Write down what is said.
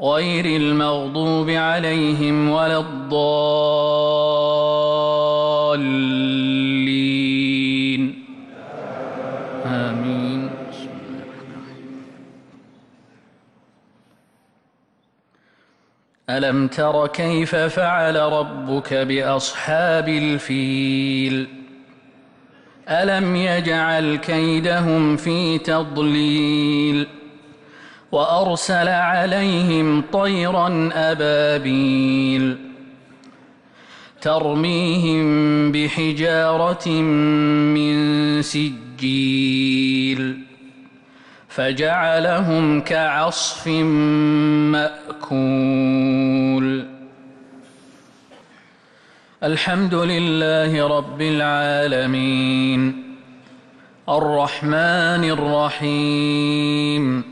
غير المغضوب عليهم ولا الضالين. آمين. ألم تر كيف فعل ربك بأصحاب الفيل؟ ألم يجعل كيدهم في تضليل؟ وأرسل عليهم طيرا أبابيل ترميهم بحجارة من سجيل فجعلهم كعصف مأكول. الحمد لله رب العالمين. الرحمن الرحيم.